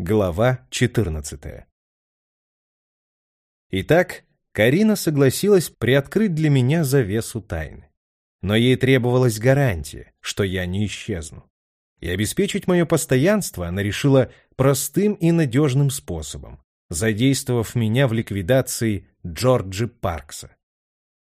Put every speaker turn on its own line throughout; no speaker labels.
Глава 14 Итак, Карина согласилась приоткрыть для меня завесу тайны. Но ей требовалась гарантия, что я не исчезну. И обеспечить мое постоянство она решила простым и надежным способом, задействовав меня в ликвидации Джорджи Паркса.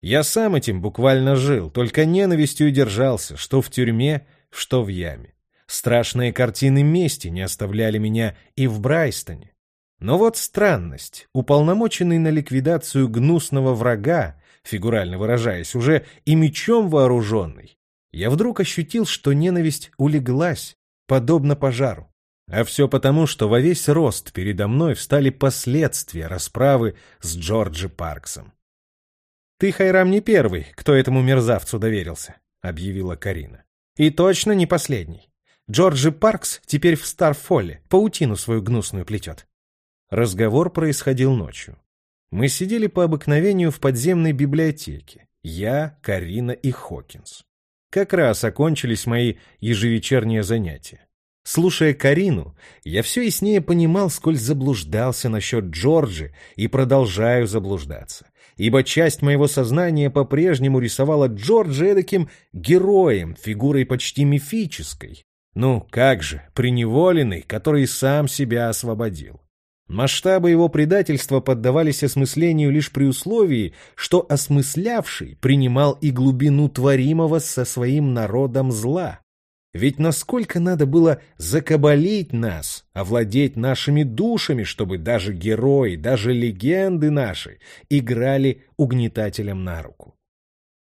Я сам этим буквально жил, только ненавистью держался, что в тюрьме, что в яме. Страшные картины мести не оставляли меня и в Брайстоне. Но вот странность. Уполномоченный на ликвидацию гнусного врага, фигурально выражаясь, уже и мечом вооруженный, я вдруг ощутил, что ненависть улеглась, подобно пожару. А все потому, что во весь рост передо мной встали последствия расправы с Джорджи Парксом. «Ты, Хайрам, не первый, кто этому мерзавцу доверился», — объявила Карина. «И точно не последний. Джорджи Паркс теперь в Старфолле, паутину свою гнусную плетет. Разговор происходил ночью. Мы сидели по обыкновению в подземной библиотеке. Я, Карина и Хокинс. Как раз окончились мои ежевечерние занятия. Слушая Карину, я все яснее понимал, сколь заблуждался насчет Джорджи и продолжаю заблуждаться, ибо часть моего сознания по-прежнему рисовала Джорджи эдаким героем, фигурой почти мифической, ну, как же, преневоленный, который сам себя освободил. Масштабы его предательства поддавались осмыслению лишь при условии, что осмыслявший принимал и глубину творимого со своим народом зла. Ведь насколько надо было закабалить нас, овладеть нашими душами, чтобы даже герои, даже легенды наши играли угнетателем на руку.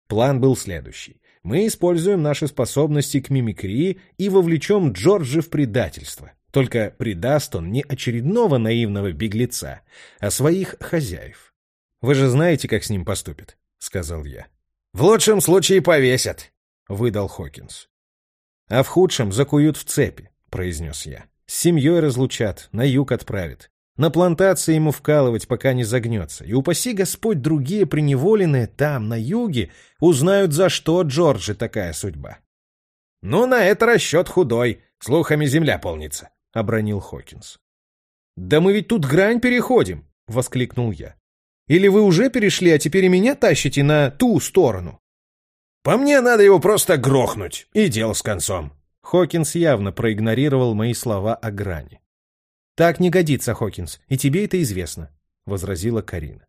План был следующий мы используем наши способности к мимикрии и вовлечем Джорджа в предательство. Только предаст он не очередного наивного беглеца, а своих хозяев. «Вы же знаете, как с ним поступят», — сказал я. «В лучшем случае повесят», — выдал Хокинс. «А в худшем закуют в цепи», — произнес я. «С семьей разлучат, на юг отправят. На плантации ему вкалывать, пока не загнется. И упаси Господь, другие преневоленные там, на юге, узнают, за что Джорджи такая судьба. — Ну, на это расчет худой. Слухами земля полнится, — обронил Хокинс. — Да мы ведь тут грань переходим, — воскликнул я. — Или вы уже перешли, а теперь и меня тащите на ту сторону? — По мне надо его просто грохнуть, и дело с концом. Хокинс явно проигнорировал мои слова о грани. «Так не годится, Хокинс, и тебе это известно», — возразила Карина.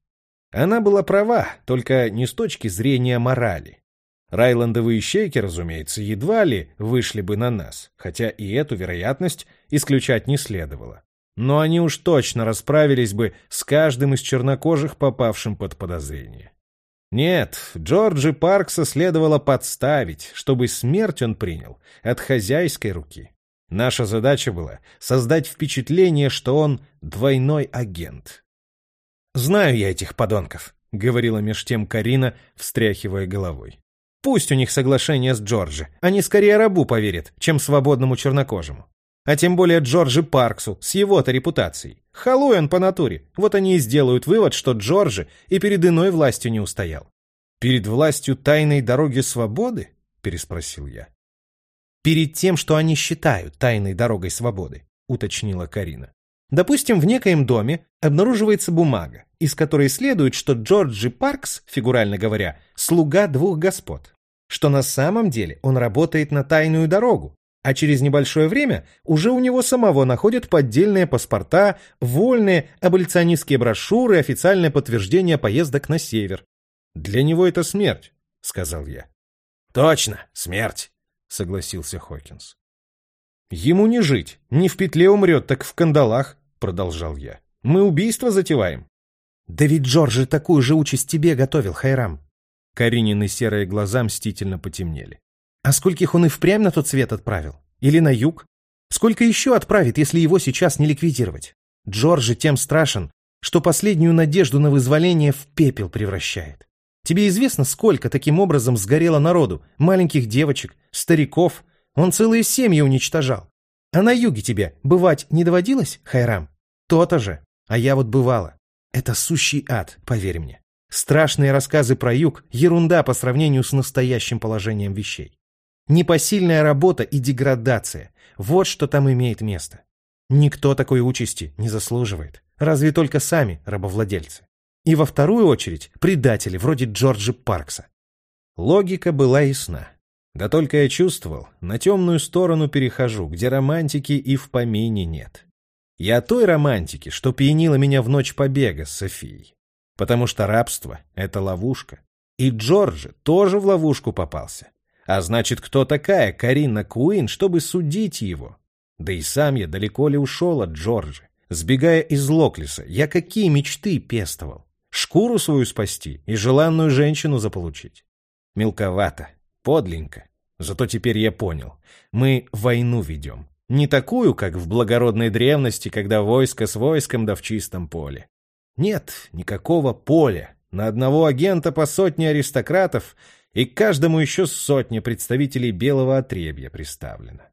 Она была права, только не с точки зрения морали. Райландовые щейки, разумеется, едва ли вышли бы на нас, хотя и эту вероятность исключать не следовало. Но они уж точно расправились бы с каждым из чернокожих, попавшим под подозрение. Нет, Джорджи Паркса следовало подставить, чтобы смерть он принял от хозяйской руки. Наша задача была создать впечатление, что он двойной агент. «Знаю я этих подонков», — говорила меж тем Карина, встряхивая головой. «Пусть у них соглашение с Джорджи. Они скорее рабу поверят, чем свободному чернокожему. А тем более Джорджи Парксу, с его-то репутацией. Халуй он по натуре. Вот они и сделают вывод, что Джорджи и перед иной властью не устоял. «Перед властью тайной дороги свободы?» — переспросил я перед тем, что они считают тайной дорогой свободы, уточнила Карина. Допустим, в некоем доме обнаруживается бумага, из которой следует, что Джорджи Паркс, фигурально говоря, слуга двух господ, что на самом деле он работает на тайную дорогу, а через небольшое время уже у него самого находят поддельные паспорта, вольные аболиционистские брошюры, официальное подтверждение поездок на север. «Для него это смерть», — сказал я. «Точно, смерть», согласился Хокинс. Ему не жить, не в петле умрет, так в кандалах, продолжал я. Мы убийство затеваем. Да ведь Джорджи такую же участь тебе готовил, Хайрам. Каринины серые глаза мстительно потемнели. А скольких он и впрямь на тот свет отправил? Или на юг? Сколько еще отправит, если его сейчас не ликвидировать? Джорджи тем страшен, что последнюю надежду на вызволение в пепел превращает. Тебе известно, сколько таким образом сгорело народу, маленьких девочек, стариков? Он целые семьи уничтожал. А на юге тебе бывать не доводилось, Хайрам? То-то же. А я вот бывала. Это сущий ад, поверь мне. Страшные рассказы про юг – ерунда по сравнению с настоящим положением вещей. Непосильная работа и деградация – вот что там имеет место. Никто такой участи не заслуживает. Разве только сами рабовладельцы. И во вторую очередь предатели вроде Джорджа Паркса. Логика была ясна. Да только я чувствовал, на темную сторону перехожу, где романтики и в помине нет. Я той романтики, что пьянила меня в ночь побега с Софией. Потому что рабство — это ловушка. И Джорджи тоже в ловушку попался. А значит, кто такая Карина Куин, чтобы судить его? Да и сам я далеко ли ушел от Джорджи? Сбегая из Локлиса, я какие мечты пестовал? Шкуру свою спасти и желанную женщину заполучить. Мелковато, подленько. Зато теперь я понял. Мы войну ведем. Не такую, как в благородной древности, когда войско с войском да в чистом поле. Нет, никакого поля. На одного агента по сотне аристократов и к каждому еще сотня представителей белого отребья приставлено.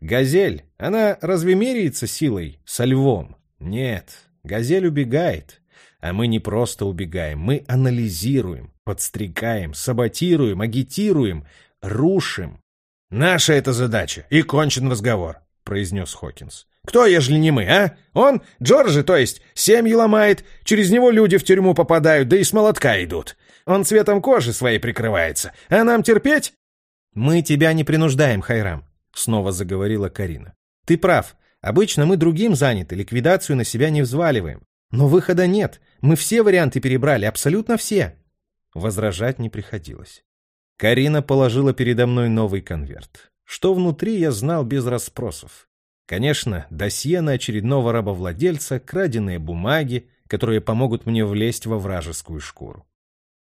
Газель, она разве меряется силой со львом? Нет, газель убегает. А мы не просто убегаем, мы анализируем, подстрекаем, саботируем, агитируем, рушим. «Наша это задача, и кончен разговор», — произнес Хокинс. «Кто, ежели не мы, а? Он, Джорджи, то есть, семьи ломает, через него люди в тюрьму попадают, да и с молотка идут. Он цветом кожи своей прикрывается, а нам терпеть?» «Мы тебя не принуждаем, Хайрам», — снова заговорила Карина. «Ты прав. Обычно мы другим заняты, ликвидацию на себя не взваливаем. Но выхода нет. Мы все варианты перебрали, абсолютно все. Возражать не приходилось. Карина положила передо мной новый конверт. Что внутри, я знал без расспросов. Конечно, досье на очередного рабовладельца, краденые бумаги, которые помогут мне влезть во вражескую шкуру.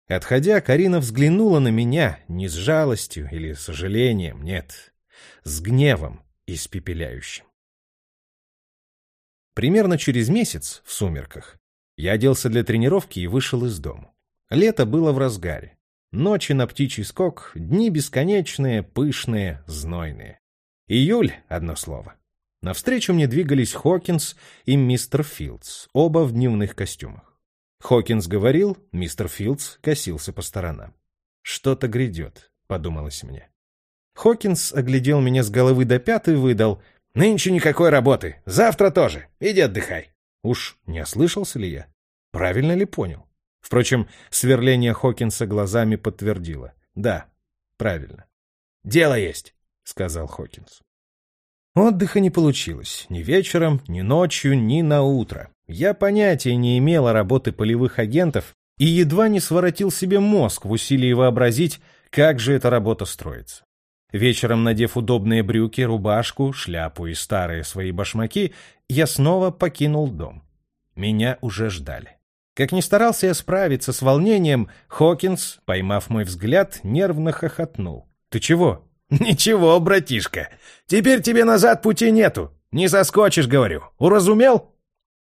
Отходя, Карина взглянула на меня не с жалостью или сожалением, нет, с гневом испепеляющим. Примерно через месяц, в сумерках, я оделся для тренировки и вышел из дома. Лето было в разгаре. Ночи на птичий скок, дни бесконечные, пышные, знойные. Июль — одно слово. Навстречу мне двигались Хокинс и мистер Филдс, оба в дневных костюмах. Хокинс говорил, мистер Филдс косился по сторонам. «Что-то грядет», — подумалось мне. Хокинс оглядел меня с головы до пят и выдал. «Нынче никакой работы. Завтра тоже. Иди отдыхай». Уж не ослышался ли я? Правильно ли понял? Впрочем, сверление Хокинса глазами подтвердило. Да, правильно. «Дело есть», — сказал Хокинс. Отдыха не получилось ни вечером, ни ночью, ни на утро. Я понятия не имел о работе полевых агентов и едва не своротил себе мозг в усилии вообразить, как же эта работа строится. Вечером, надев удобные брюки, рубашку, шляпу и старые свои башмаки, я снова покинул дом. Меня уже ждали. Как ни старался я справиться с волнением, Хокинс, поймав мой взгляд, нервно хохотнул. «Ты чего?» «Ничего, братишка. Теперь тебе назад пути нету. Не соскочишь, говорю. Уразумел?»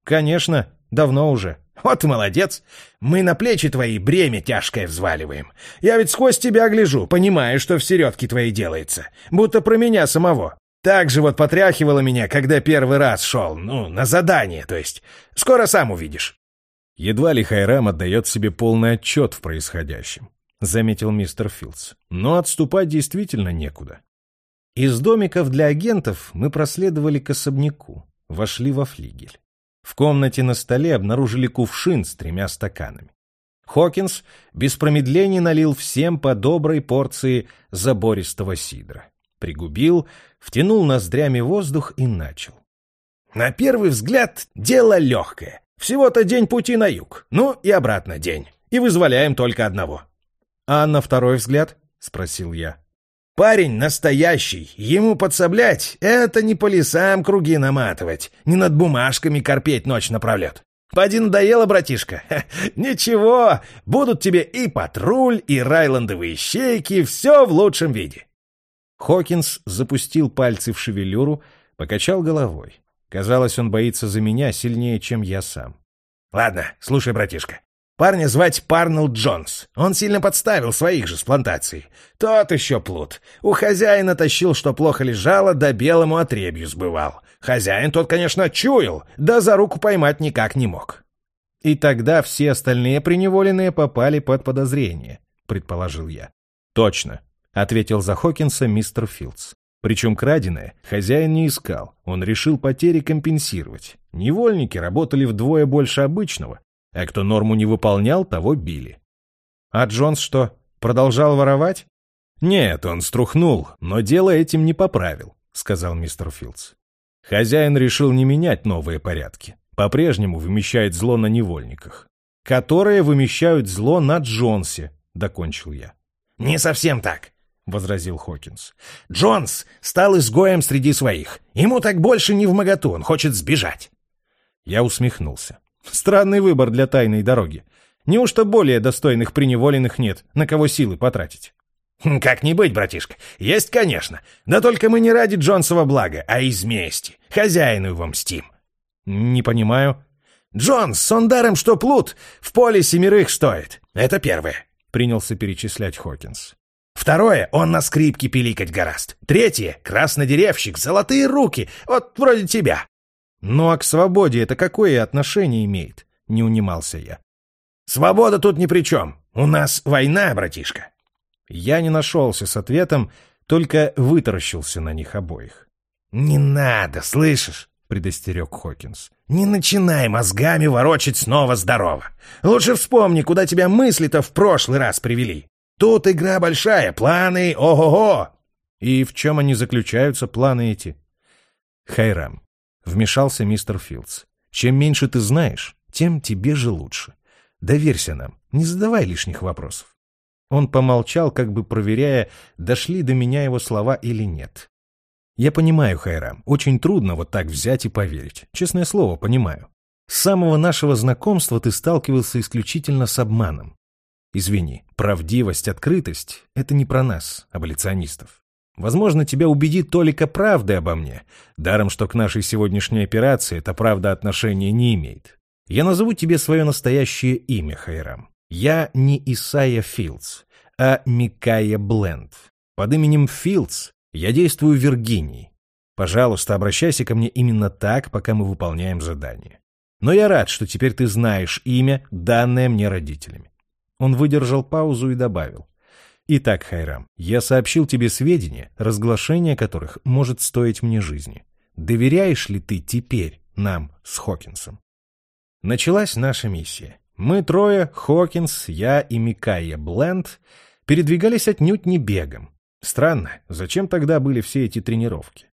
«Конечно. Давно уже». «Вот молодец. Мы на плечи твои бремя тяжкое взваливаем. Я ведь сквозь тебя гляжу, понимаю, что в середке твоей делается. Будто про меня самого. Так же вот потряхивало меня, когда первый раз шел, ну, на задание, то есть. Скоро сам увидишь».
Едва ли Хайрам отдает себе полный отчет в происходящем, заметил мистер Филдс. Но отступать действительно некуда.
Из домиков для агентов мы проследовали к особняку, вошли во флигель. В комнате на столе обнаружили кувшин с тремя стаканами. Хокинс без промедлений налил всем по доброй порции забористого сидра. Пригубил, втянул ноздрями воздух и начал.
На первый взгляд дело легкое. Всего-то день пути на юг, ну и обратно день. И вызволяем только одного.
— А на второй взгляд? — спросил я.
— Парень настоящий, ему подсоблять — это не по лесам круги наматывать, не над бумажками корпеть ночь напролет. Поди надоело, братишка. Ничего, будут тебе и патруль, и райландовые щейки, все в лучшем виде.
Хокинс запустил пальцы в шевелюру, покачал головой. Казалось, он боится за меня сильнее, чем я сам.
«Ладно, слушай, братишка. Парня звать Парнелл Джонс. Он сильно подставил своих же с плантацией. Тот еще плут. У хозяина тащил, что плохо лежало, да белому отребью сбывал. Хозяин тот, конечно, чуял, да за руку поймать никак не мог».
«И тогда все остальные преневоленные попали под подозрение», — предположил я. «Точно», — ответил за Хокинса мистер Филдс.
Причем краденое хозяин не искал, он решил потери компенсировать. Невольники работали вдвое больше обычного, а кто норму не выполнял, того били.
А Джонс что, продолжал воровать?
Нет, он струхнул, но дело этим не поправил, сказал мистер Филдс. Хозяин решил не менять новые порядки. По-прежнему вымещает зло на невольниках.
Которые вымещают зло на Джонсе, докончил я.
Не совсем так, возразил Хокинс. Джонс стал изгоем среди своих. Ему так больше не в моготу, он хочет сбежать.
Я усмехнулся. Странный выбор для тайной дороги. Неужто более достойных приневоленных нет, на кого силы потратить?
Хм, «Как не быть, братишка? Есть, конечно. Да только мы не ради Джонсова блага, а из мести. Хозяину его мстим».
«Не понимаю».
«Джонс, он даром что плут, в поле семерых стоит. Это первое», — принялся перечислять Хокинс. «Второе, он на скрипке пиликать гораст. Третье, краснодеревщик, золотые руки, вот вроде тебя.
«Ну а к свободе это какое отношение имеет?» — не унимался я.
«Свобода тут ни при чем. У нас война, братишка».
Я не нашелся с ответом, только вытаращился на них обоих.
«Не надо, слышишь?» — предостерег Хокинс. «Не начинай мозгами ворочать снова здорово. Лучше вспомни, куда тебя мысли-то в прошлый раз привели. Тут игра большая, планы, ого-го!»
«И в чем они заключаются, планы эти?»
«Хайрам, Вмешался мистер Филдс. Чем меньше ты знаешь, тем тебе же лучше. Доверься нам, не задавай лишних вопросов. Он помолчал, как бы проверяя, дошли до меня его слова или нет. Я понимаю, Хайрам, очень трудно вот так взять и поверить. Честное слово, понимаю. С самого нашего знакомства ты сталкивался исключительно с обманом. Извини, правдивость, открытость — это не про нас, аболиционистов. Возможно, тебя убедит только правда обо мне, даром, что к нашей сегодняшней операции эта правда отношения не имеет. Я назову тебе свое настоящее имя, Хайрам. Я не Исайя Филдс, а Микая Бленд. Под именем Филдс я действую в Виргинии. Пожалуйста, обращайся ко мне именно так, пока мы выполняем задание. Но я рад, что теперь ты знаешь имя, данное мне родителями. Он выдержал паузу и добавил. Итак, Хайрам, я сообщил тебе сведения, разглашение которых может стоить мне жизни. Доверяешь ли ты теперь нам с Хокинсом? Началась наша миссия. Мы трое, Хокинс, я и Микая Бленд, передвигались отнюдь не бегом. Странно, зачем тогда были все эти тренировки?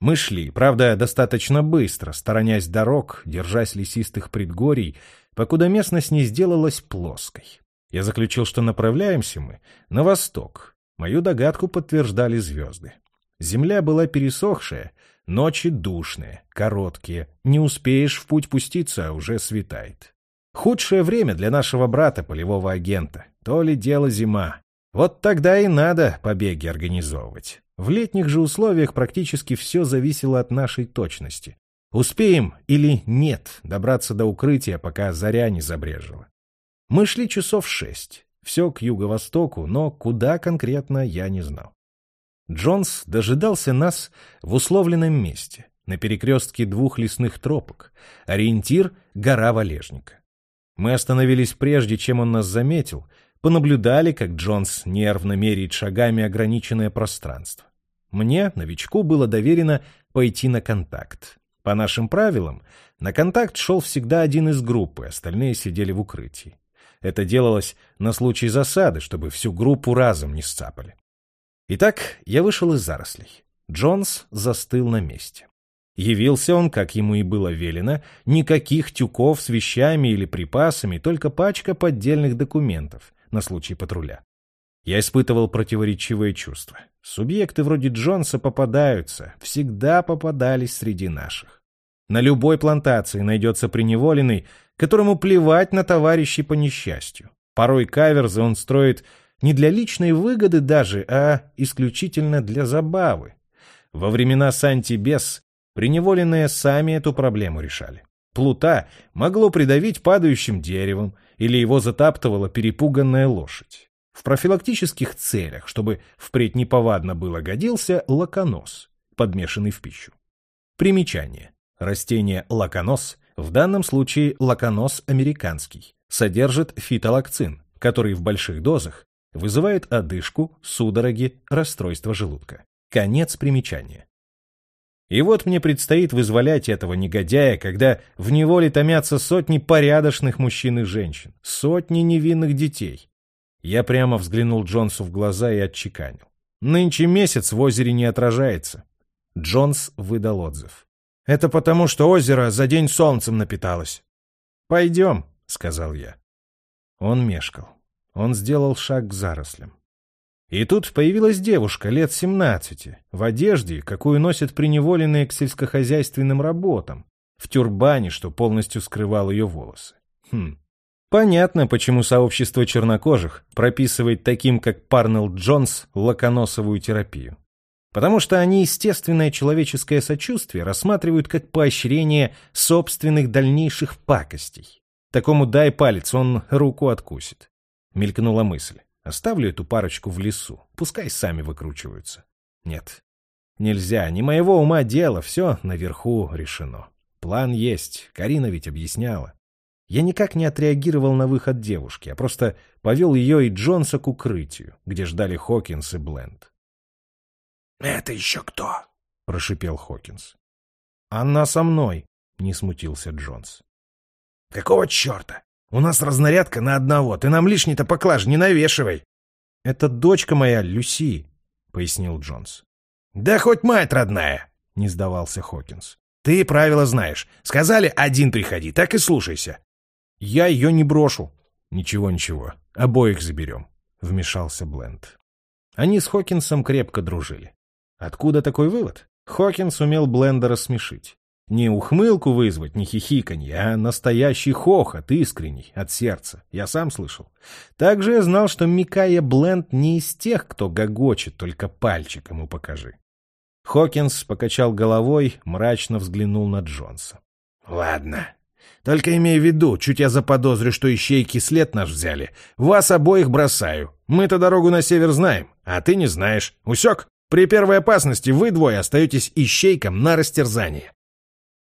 Мы шли, правда, достаточно быстро, сторонясь дорог, держась лесистых предгорий, покуда местность не сделалась плоской. Я заключил, что направляемся мы на восток. Мою догадку подтверждали звезды. Земля была пересохшая, ночи душные, короткие. Не успеешь в путь пуститься, а уже светает. Худшее время для нашего брата, полевого агента. То ли дело зима. Вот тогда и надо побеги организовывать. В летних же условиях практически все зависело от нашей точности. Успеем или нет добраться до укрытия, пока заря не забрежила. Мы шли часов шесть, все к юго-востоку, но куда конкретно я не знал. Джонс дожидался нас в условленном месте, на перекрестке двух лесных тропок, ориентир — гора Валежника. Мы остановились прежде, чем он нас заметил, понаблюдали, как Джонс нервно меряет шагами ограниченное пространство. Мне, новичку, было доверено пойти на контакт. По нашим правилам, на контакт шел всегда один из группы, остальные сидели в укрытии. Это делалось на случай засады, чтобы всю группу разом не сцапали. Итак, я вышел из зарослей. Джонс застыл на месте. Явился он, как ему и было велено, никаких тюков с вещами или припасами, только пачка поддельных документов на случай патруля. Я испытывал противоречивые чувства. Субъекты вроде Джонса попадаются, всегда попадались среди наших. На любой плантации найдется приневоленный, которому плевать на товарищей по несчастью. Порой каверзы он строит не для личной выгоды даже, а исключительно для забавы. Во времена Санти-Бес приневоленные сами эту проблему решали. Плута могло придавить падающим деревом или его затаптывала перепуганная лошадь. В профилактических целях, чтобы впредь неповадно было, годился лаконос, подмешанный в пищу. Примечание. Растение лаконос в данном случае лаконос американский, содержит фитолакцин, который в больших дозах вызывает одышку, судороги, расстройство желудка.
Конец примечания. И вот мне предстоит вызволять этого негодяя, когда в неволе томятся сотни порядочных мужчин и женщин, сотни невинных детей. Я прямо взглянул Джонсу в глаза и отчеканил. Нынче месяц в озере не отражается. Джонс выдал отзыв. Это потому, что озеро за день солнцем напиталось. «Пойдем», — сказал я. Он мешкал. Он сделал шаг к зарослям. И тут появилась девушка лет семнадцати, в одежде, какую носят приневоленные к сельскохозяйственным работам, в тюрбане, что полностью скрывал ее волосы. Хм. Понятно, почему сообщество чернокожих прописывает таким, как Парнелл Джонс, лаконосовую терапию. Потому что они естественное человеческое сочувствие рассматривают как поощрение собственных дальнейших пакостей. Такому дай палец, он руку откусит. Мелькнула мысль. Оставлю эту парочку в лесу, пускай сами выкручиваются. Нет, нельзя, не моего ума дело, все наверху решено. План есть, Карина ведь объясняла. Я никак не отреагировал на выход девушки, а просто повел ее и Джонса к укрытию, где ждали Хокинс и Бленд.
«Это еще кто?» — прошипел Хокинс.
«Она со мной», — не смутился Джонс.
«Какого черта? У нас разнарядка на одного, ты нам лишний-то поклаж не навешивай.
— Это дочка моя, Люси, — пояснил Джонс.
— Да хоть мать родная, — не сдавался Хокинс. — Ты правила знаешь. Сказали, один приходи, так и слушайся.
— Я ее не брошу. — Ничего-ничего, обоих заберем, — вмешался Бленд. Они с Хокинсом крепко дружили. Откуда такой вывод? Хокинс умел Бленда рассмешить. Не ухмылку вызвать, не хихиканье, а настоящий хохот, искренний, от сердца. Я сам слышал. Также я знал, что Микая Бленд не из тех, кто гогочет, только пальчик ему покажи. Хокинс покачал головой, мрачно взглянул на Джонса.
— Ладно. Только имей в виду, чуть я заподозрю, что ищейки след наш взяли, вас обоих бросаю. Мы-то дорогу на север знаем, а ты не знаешь. Усек? При первой опасности вы двое остаетесь ищейкам на растерзание.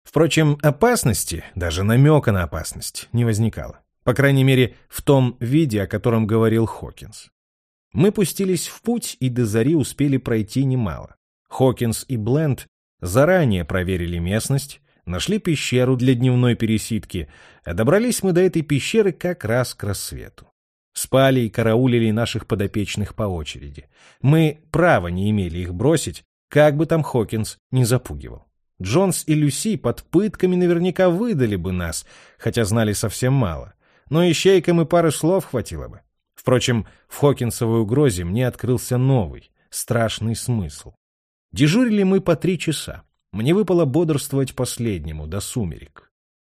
Впрочем, опасности, даже намека на опасность, не возникало. По крайней мере, в том виде, о котором говорил Хокинс. Мы пустились в путь и до зари успели пройти немало. Хокинс и Бленд заранее проверили местность, нашли пещеру для дневной пересидки, а добрались мы до этой пещеры как раз к рассвету. Спали и караулили наших подопечных по очереди. Мы права не имели их бросить, как бы там Хокинс не запугивал. Джонс и Люси под пытками наверняка выдали бы нас, хотя знали совсем мало. Но ищейкам и пары слов хватило бы. Впрочем, в Хокинсовой угрозе мне открылся новый, страшный смысл. Дежурили мы по три часа. Мне выпало бодрствовать последнему, до сумерек.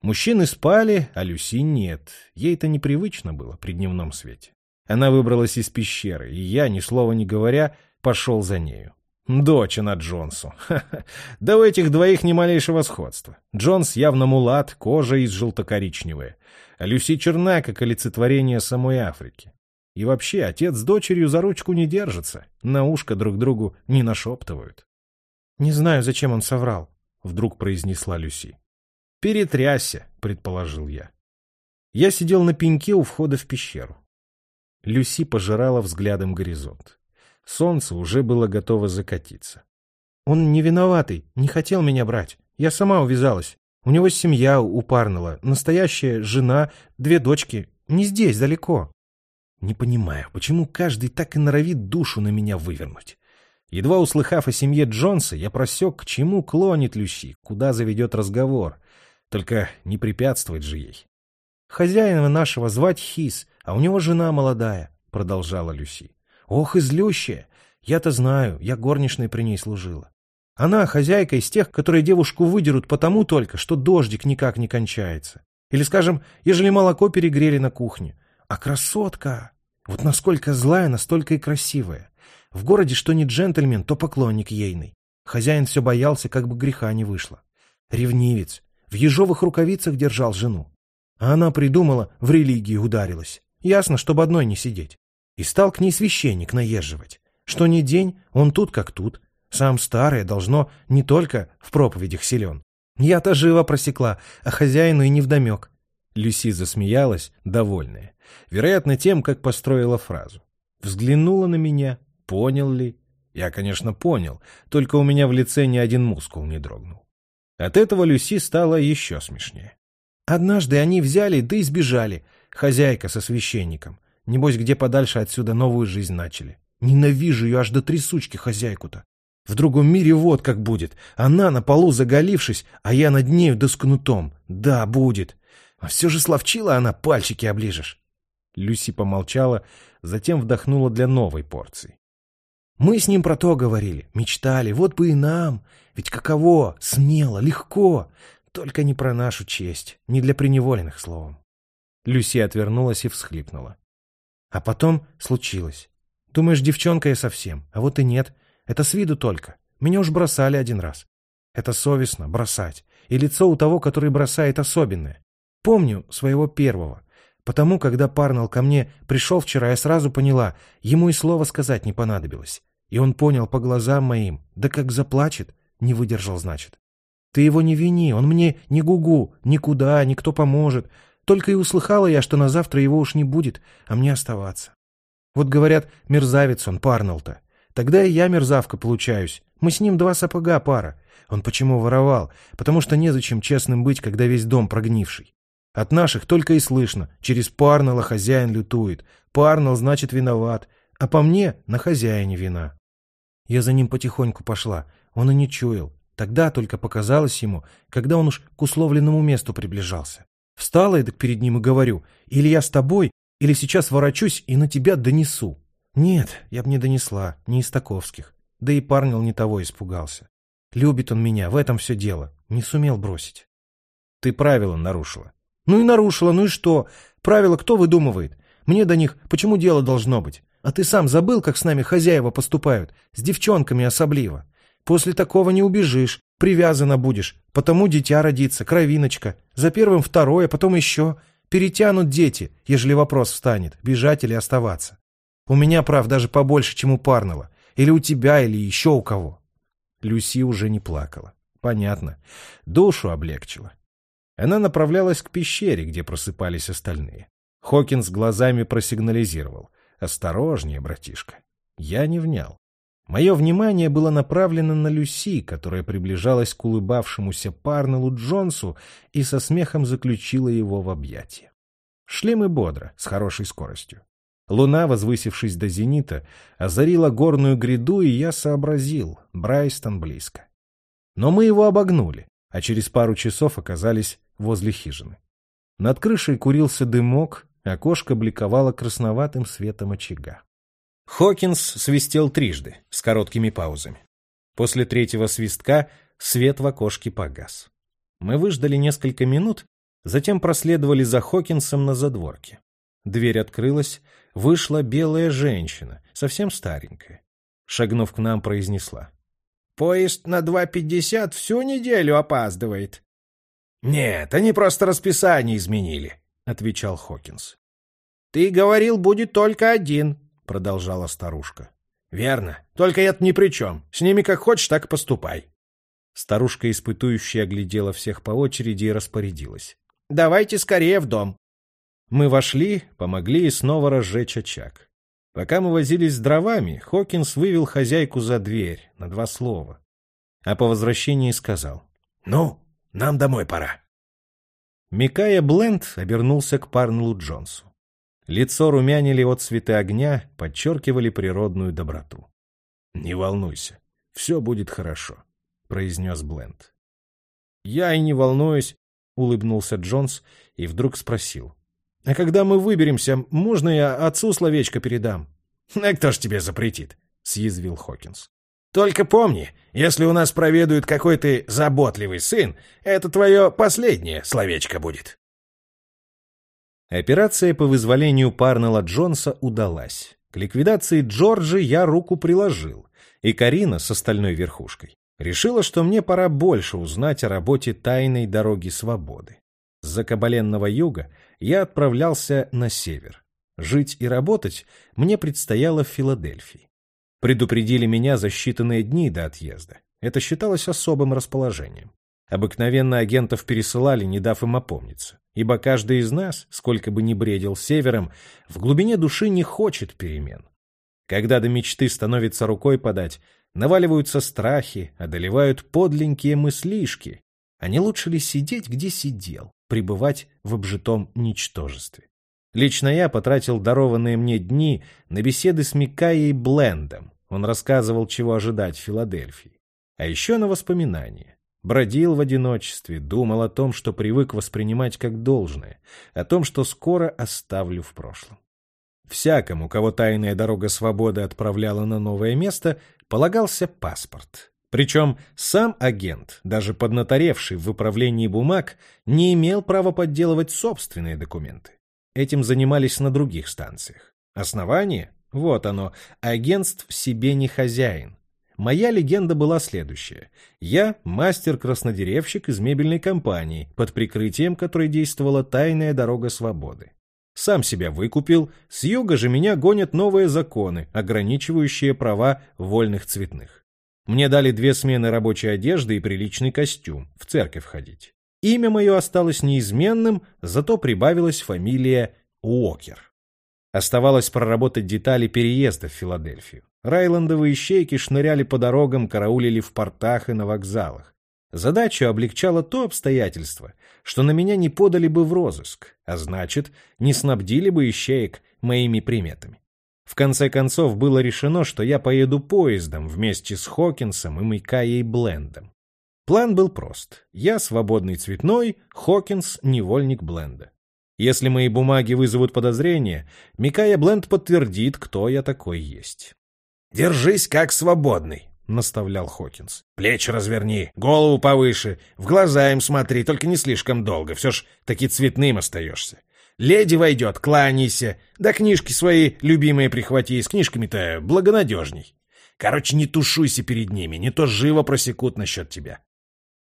Мужчины спали, а Люси нет. Ей это непривычно было при дневном свете. Она выбралась из пещеры, и я, ни слова не говоря, пошел за нею. Дочь она Джонсу. Ха -ха. Да у этих двоих ни малейшего сходства. Джонс явно мулат, кожа из желто-коричневая. А Люси черна, как олицетворение самой Африки. И вообще, отец с дочерью за ручку не держатся, на ушко друг другу не нашептывают. — Не знаю, зачем он соврал, — вдруг произнесла Люси. — Перетрясся, — предположил я. Я сидел на пеньке у входа в пещеру. Люси пожирала взглядом горизонт. Солнце уже было готово закатиться. «Он не виноватый, не хотел меня брать. Я сама увязалась. У него семья у настоящая жена, две дочки. Не здесь, далеко». Не понимаю, почему каждый так и норовит душу на меня вывернуть. Едва услыхав о семье Джонса, я просек, к чему клонит Люси, куда заведет разговор. Только не препятствовать же ей. «Хозяина нашего звать Хис, а у него жена молодая», — продолжала Люси. Ох, и злющая! Я-то знаю, я горничной при ней служила. Она хозяйка из тех, которые девушку выдерут потому только, что дождик никак не кончается. Или, скажем, ежели молоко перегрели на кухне. А красотка! Вот насколько злая, настолько и красивая. В городе что не джентльмен, то поклонник ейный. Хозяин все боялся, как бы греха не вышло. Ревнивец. В ежовых рукавицах держал жену. А она придумала, в религии ударилась. Ясно, чтобы одной не сидеть. И стал к ней священник наезживать. Что ни день, он тут как тут. Сам старое должно не только в проповедях силен. Я-то живо просекла, а хозяину и невдомек. Люси засмеялась, довольная. Вероятно, тем, как построила фразу. Взглянула на меня, понял ли, Я, конечно, понял, только у меня в лице ни один мускул не дрогнул. От этого Люси стало еще смешнее. Однажды они взяли, да и сбежали. Хозяйка со священником. Небось, где подальше отсюда новую жизнь начали. Ненавижу ее аж до трясучки хозяйку-то. В другом мире вот как будет. Она на полу заголившись, а я над нею да Да, будет. А все же словчила она, пальчики оближешь. Люси помолчала, затем вдохнула для новой порции. Мы с ним про то говорили, мечтали, вот бы и нам. Ведь каково, смело, легко. Только не про нашу честь, не для преневоленных словом. Люси отвернулась и всхлипнула. А потом случилось. Думаешь, девчонка я совсем, а вот и нет. Это с виду только. Меня уж бросали один раз. Это совестно, бросать. И лицо у того, который бросает, особенное. Помню своего первого. Потому, когда Парнелл ко мне пришел вчера, я сразу поняла, ему и слова сказать не понадобилось. И он понял по глазам моим, да как заплачет, не выдержал, значит. Ты его не вини, он мне не гугу, никуда, никто поможет. Только и услыхала я, что на завтра его уж не будет, а мне оставаться. Вот говорят, мерзавец он, Парнелл-то. Тогда и я мерзавка получаюсь. Мы с ним два сапога пара. Он почему воровал? Потому что незачем честным быть, когда весь дом прогнивший. От наших только и слышно. Через Парнелла хозяин лютует. Парнелл, значит, виноват. А по мне на хозяине вина. Я за ним потихоньку пошла. Он и не чуял. Тогда только показалось ему, когда он уж к условленному месту приближался. Встала я так перед ним и говорю, или я с тобой, или сейчас ворочусь и на тебя донесу. Нет, я б не донесла, не из таковских. Да и парнил не того испугался. Любит он меня, в этом все дело. Не сумел бросить. Ты правила нарушила. Ну и нарушила, ну и что? Правила кто выдумывает? Мне до них почему дело должно быть? А ты сам забыл, как с нами хозяева поступают? С девчонками особливо. После такого не убежишь, привязана будешь. Потому дитя родится, кровиночка. За первым второе, потом еще. Перетянут дети, ежели вопрос встанет, бежать или оставаться. У меня прав даже побольше, чем у Парнелла. Или у тебя, или еще у кого. Люси уже не плакала. Понятно. Душу облегчила. Она направлялась к пещере, где просыпались остальные. Хокинс глазами просигнализировал. «Осторожнее, братишка». Я не внял. Мое внимание было направлено на Люси, которая приближалась к улыбавшемуся Парнеллу Джонсу и со смехом заключила его в объятия. Шли мы бодро, с хорошей скоростью. Луна, возвысившись до зенита, озарила горную гряду, и я сообразил — Брайстон близко. Но мы его обогнули, а через пару часов оказались возле хижины. Над крышей курился дымок, окошко бликовало красноватым светом очага. Хокинс свистел трижды, с короткими паузами. После третьего свистка свет в окошке погас. Мы выждали несколько минут, затем проследовали за Хокинсом на задворке. Дверь открылась, вышла белая женщина, совсем старенькая. Шагнув к нам, произнесла. «Поезд на 2.50 всю неделю опаздывает». «Нет, они просто расписание изменили», — отвечал Хокинс. «Ты говорил, будет только один», — продолжала старушка. «Верно. Только это ни при чем. С ними как хочешь, так поступай». Старушка, испытующая, оглядела всех по очереди и распорядилась. «Давайте скорее в дом. Мы вошли, помогли и снова разжечь очаг. Пока мы возились с дровами, Хокинс вывел хозяйку за дверь на два слова. А по возвращении сказал. «Ну, нам домой пора». Микая Бленд обернулся к Парнеллу Джонсу. Лицо румянили от цветы огня, подчеркивали природную доброту. «Не волнуйся, все будет хорошо», — произнес Бленд. «Я и не волнуюсь», — улыбнулся Джонс и вдруг спросил. А когда мы выберемся, можно я отцу словечко передам? — А кто ж тебе запретит? — съязвил Хокинс. — Только помни, если у нас проведует какой то заботливый сын, это твое последнее словечко будет. Операция по вызволению Парнелла Джонса удалась. К ликвидации Джорджи я руку приложил, и Карина с остальной верхушкой решила, что мне пора больше узнать о работе тайной дороги свободы. С закабаленного юга я отправлялся на север. Жить и работать мне предстояло в Филадельфии. Предупредили меня за считанные дни до отъезда. Это считалось особым расположением. Обыкновенно агентов пересылали, не дав им опомниться, ибо каждый из нас, сколько бы ни бредил севером, в глубине души не хочет перемен. Когда до мечты становится рукой подать, наваливаются страхи, одолевают подленькие мыслишки. А не лучше ли сидеть, где сидел, пребывать в обжитом ничтожестве? Лично я потратил дарованные мне дни на беседы с Микаей Блендом. Он рассказывал, чего ожидать в Филадельфии. А еще на воспоминания. Бродил в одиночестве, думал о том, что привык воспринимать как должное, о том, что скоро оставлю в прошлом. Всякому, кого тайная дорога свободы отправляла на новое место, полагался паспорт. Причем сам агент, даже поднаторевший в выправлении бумаг, не имел права подделывать собственные документы. Этим занимались на других станциях. Основание? Вот оно. Агентств себе не хозяин. Моя легенда была следующая. Я мастер-краснодеревщик из мебельной компании, под прикрытием которой действовала тайная дорога свободы. Сам себя выкупил, с юга же меня гонят новые законы, ограничивающие права вольных цветных. Мне дали две смены рабочей одежды и приличный костюм, в церковь ходить. Имя мое осталось неизменным, зато прибавилась фамилия Уокер. Оставалось проработать детали переезда в Филадельфию. Райландовые щейки шныряли по дорогам, караулили в портах и на вокзалах. Задачу облегчало то обстоятельство, что на меня не подали бы в розыск, а значит, не снабдили бы ищеек моими приметами. В конце концов, было решено, что я поеду поездом вместе с Хокинсом и Микаей Блендом. План был прост. Я свободный цветной, Хокинс — невольник Бленда. Если мои бумаги вызовут подозрения, Микая Бленд подтвердит, кто я такой есть.
«Держись как свободный», — наставлял Хокинс. «Плечи разверни, голову повыше, в глаза им смотри, только не слишком долго, все ж таки цветным остаешься. Леди войдет, кланяйся, да книжки свои любимые прихвати, с книжками-то благонадежней. Короче, не тушуйся перед ними, не то живо просекут насчет тебя».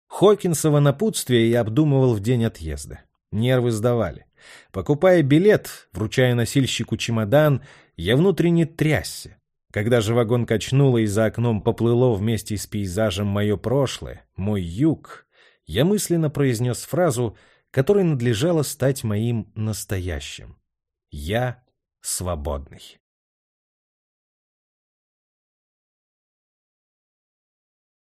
Хокинсово напутствие я обдумывал в день отъезда. Нервы сдавали. Покупая билет, вручая носильщику чемодан, я внутренне трясся. Когда же вагон качнуло и за окном поплыло вместе с пейзажем мое прошлое, мой юг, я мысленно произнес фразу, которой надлежало стать моим настоящим. Я свободный.